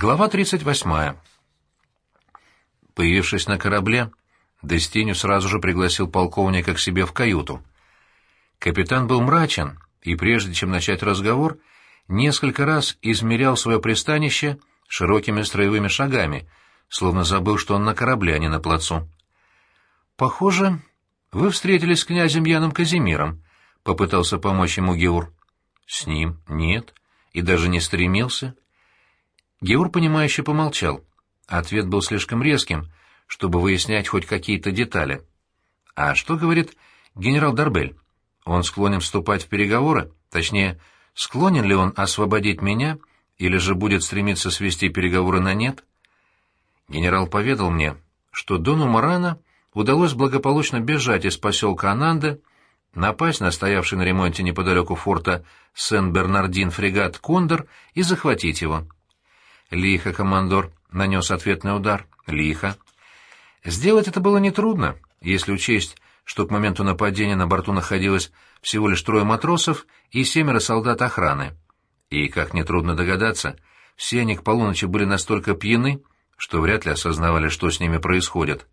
Глава 38. Появившись на корабле, Дестиню сразу же пригласил полковника к себе в каюту. Капитан был мрачен, и прежде чем начать разговор, несколько раз измерял свое пристанище широкими строевыми шагами, словно забыл, что он на корабле, а не на плацу. «Похоже, вы встретились с князем Яном Казимиром», — попытался помочь ему Геур. «С ним? Нет. И даже не стремился». Геур, понимающе помолчал. Ответ был слишком резким, чтобы выяснять хоть какие-то детали. «А что говорит генерал Дарбель? Он склонен вступать в переговоры? Точнее, склонен ли он освободить меня, или же будет стремиться свести переговоры на нет?» Генерал поведал мне, что Дону Марана удалось благополучно бежать из поселка Ананда, напасть на стоявший на ремонте неподалеку форта Сен-Бернардин фрегат «Кондор» и захватить его. Лихо командор нанес ответный удар. Лихо. Сделать это было нетрудно, если учесть, что к моменту нападения на борту находилось всего лишь трое матросов и семеро солдат охраны. И, как нетрудно догадаться, все они к полуночи были настолько пьяны, что вряд ли осознавали, что с ними происходит.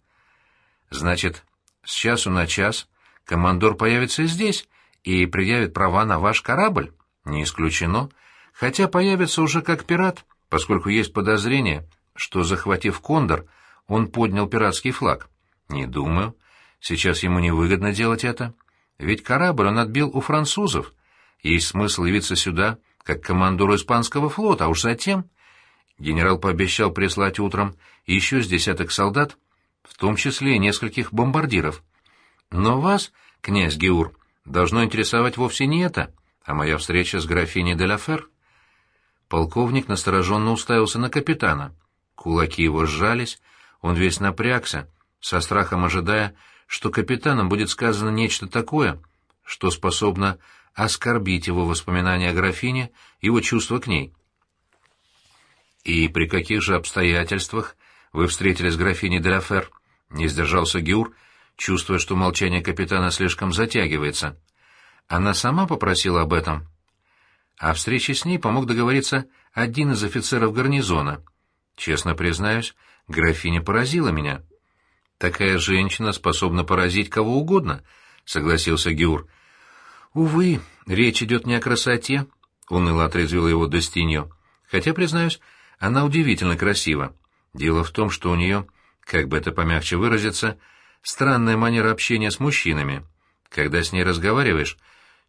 Значит, с часу на час командор появится здесь и предъявит права на ваш корабль? Не исключено. Хотя появится уже как пират — поскольку есть подозрение, что, захватив Кондор, он поднял пиратский флаг. Не думаю. Сейчас ему невыгодно делать это. Ведь корабль он отбил у французов. Есть смысл явиться сюда, как командору испанского флота, а уж затем... Генерал пообещал прислать утром еще с десяток солдат, в том числе и нескольких бомбардиров. Но вас, князь Геур, должно интересовать вовсе не это, а моя встреча с графиней де ла Фер. Полковник настороженно уставился на капитана. Кулаки его сжались, он весь напрягся, со страхом ожидая, что капитаном будет сказано нечто такое, что способно оскорбить его воспоминания о графине, его чувства к ней. «И при каких же обстоятельствах вы встретились с графиней де Деляфер?» — не сдержался Гюр, чувствуя, что молчание капитана слишком затягивается. «Она сама попросила об этом?» О встрече с ней помог договориться один из офицеров гарнизона. Честно признаюсь, графиня поразила меня. «Такая женщина способна поразить кого угодно», — согласился Гюр. «Увы, речь идет не о красоте», — уныло отрезвила его Достиньо. «Хотя, признаюсь, она удивительно красива. Дело в том, что у нее, как бы это помягче выразиться, странная манера общения с мужчинами. Когда с ней разговариваешь,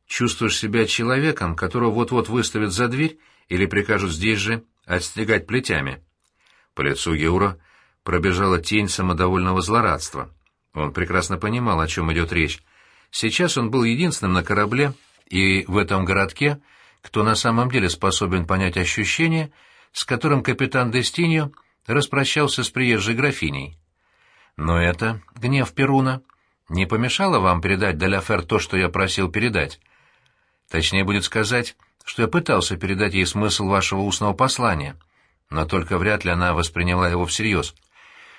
чувствуешь себя человеком, которого вот-вот выставят за дверь или прикажут здесь же отстегать плетями. По лицу Геура пробежала тень самодовольного злорадства. Он прекрасно понимал, о чем идет речь. Сейчас он был единственным на корабле и в этом городке, кто на самом деле способен понять ощущение, с которым капитан Дестиньо распрощался с приезжей графиней. Но это, гнев Перуна, не помешало вам передать Деляфер то, что я просил передать? Точнее будет сказать, что я пытался передать ей смысл вашего устного послания, но только вряд ли она восприняла его всерьез.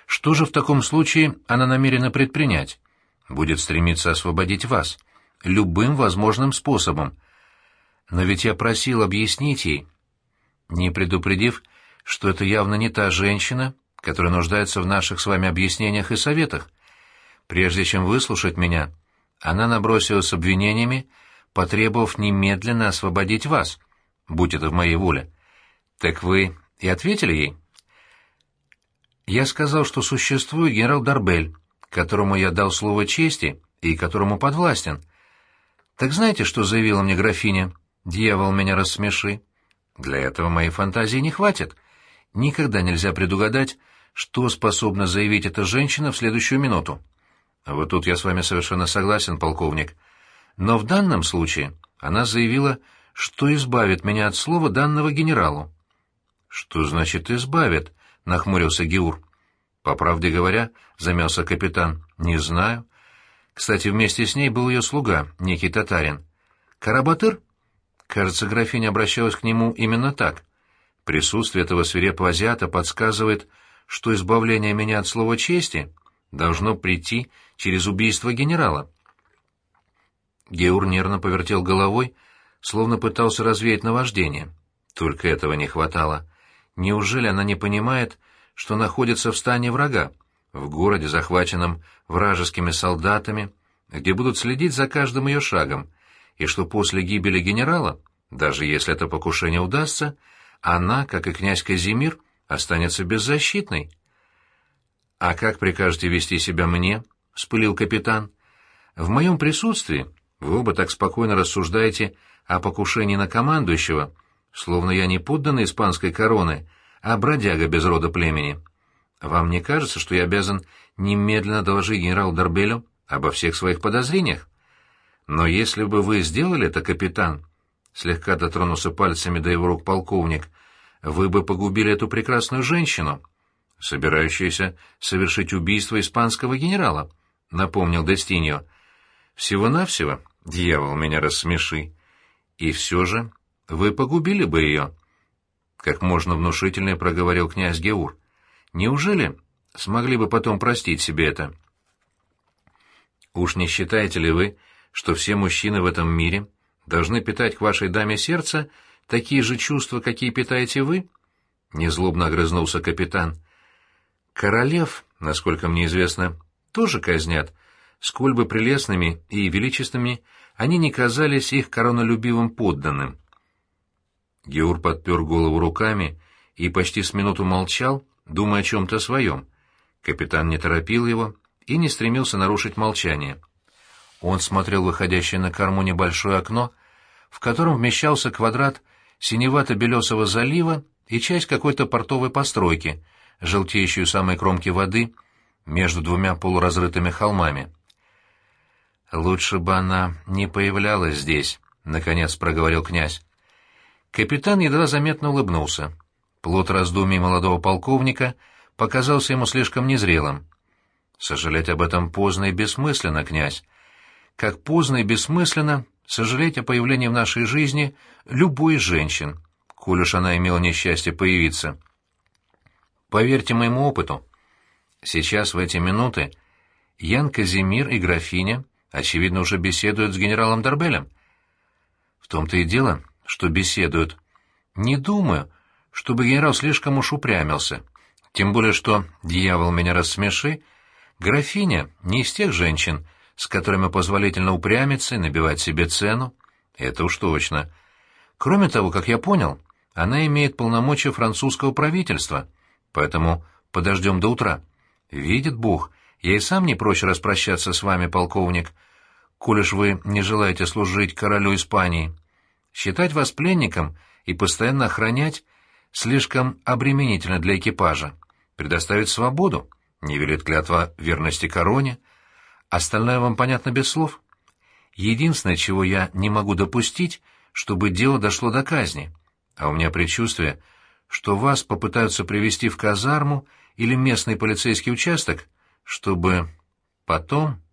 Что же в таком случае она намерена предпринять? Будет стремиться освободить вас. Любым возможным способом. Но ведь я просил объяснить ей, не предупредив, что это явно не та женщина, которая нуждается в наших с вами объяснениях и советах. Прежде чем выслушать меня, она набросилась с обвинениями, потребовав немедленно освободить вас, будь это в моей воле. Так вы и ответили ей? Я сказал, что существует генерал Дарбель, которому я дал слово чести и которому подвластен. Так знаете, что заявила мне графиня? Дьявол, меня рассмеши. Для этого моей фантазии не хватит. Никогда нельзя предугадать, что способна заявить эта женщина в следующую минуту. Вот тут я с вами совершенно согласен, полковник. Но в данном случае она заявила, что избавит меня от слова данного генералу. «Что значит избавит?» — нахмурился Геур. «По правде говоря», — замялся капитан, — «не знаю. Кстати, вместе с ней был ее слуга, некий татарин. Карабатыр?» Кажется, графиня обращалась к нему именно так. Присутствие этого свирепого азиата подсказывает, что избавление меня от слова чести должно прийти через убийство генерала. Геур нервно повертел головой, словно пытался развеять наваждение. Только этого не хватало. Неужели она не понимает, что находится в стане врага, в городе, захваченном вражескими солдатами, где будут следить за каждым ее шагом, и что после гибели генерала, даже если это покушение удастся, она, как и князь Казимир, останется беззащитной? «А как прикажете вести себя мне?» — вспылил капитан. «В моем присутствии вы оба так спокойно рассуждаете о покушении на командующего, словно я не подданный испанской короны, а бродяга без рода племени. Вам не кажется, что я обязан немедленно доложить генералу Дорбелю обо всех своих подозрениях? Но если бы вы сделали это, капитан, слегка дотронулся пальцами до его рук полковник, вы бы погубили эту прекрасную женщину, собирающуюся совершить убийство испанского генерала, напомнил Дестиньо. Всего-навсего, дьявол, меня рассмеши. И все же вы погубили бы ее, — как можно внушительнее проговорил князь Геур. Неужели смогли бы потом простить себе это? Уж не считаете ли вы, что все мужчины в этом мире должны питать к вашей даме сердца такие же чувства, какие питаете вы? Незлобно огрызнулся капитан. Королев, насколько мне известно, тоже казнят, сколь бы прелестными и величественными они не казались их коронолюбивым подданным. Геур подпер голову руками и почти с минуту молчал, думая о чем-то своем. Капитан не торопил его и не стремился нарушить молчание. Он смотрел выходящее на корму небольшое окно, в котором вмещался квадрат синевато-белесого залива и часть какой-то портовой постройки, желтеющую самой кромки воды между двумя полуразрытыми холмами. «Лучше бы она не появлялась здесь», — наконец проговорил князь. Капитан едва заметно улыбнулся. Плод раздумий молодого полковника показался ему слишком незрелым. «Сожалеть об этом поздно и бессмысленно, князь. Как поздно и бессмысленно сожалеть о появлении в нашей жизни любой женщин, коль уж она имела несчастье появиться. Поверьте моему опыту, сейчас в эти минуты Ян Казимир и графиня, очевидно, уже беседуют с генералом Дорбелем. В том-то и дело, что беседуют. Не думаю, чтобы генерал слишком уж упрямился. Тем более, что, дьявол меня рассмеши, графиня не из тех женщин, с которыми позволительно упрямиться и набивать себе цену. Это уж точно. Кроме того, как я понял, она имеет полномочия французского правительства, поэтому подождем до утра. Видит Бог, я и сам не прочь распрощаться с вами, полковник, коль уж вы не желаете служить королю Испании. Считать вас пленником и постоянно охранять слишком обременительно для экипажа. Предоставить свободу не велит клятва верности короне, Остальное вам понятно без слов? Единственное, чего я не могу допустить, чтобы дело дошло до казни. А у меня предчувствие, что вас попытаются привести в казарму или местный полицейский участок, чтобы потом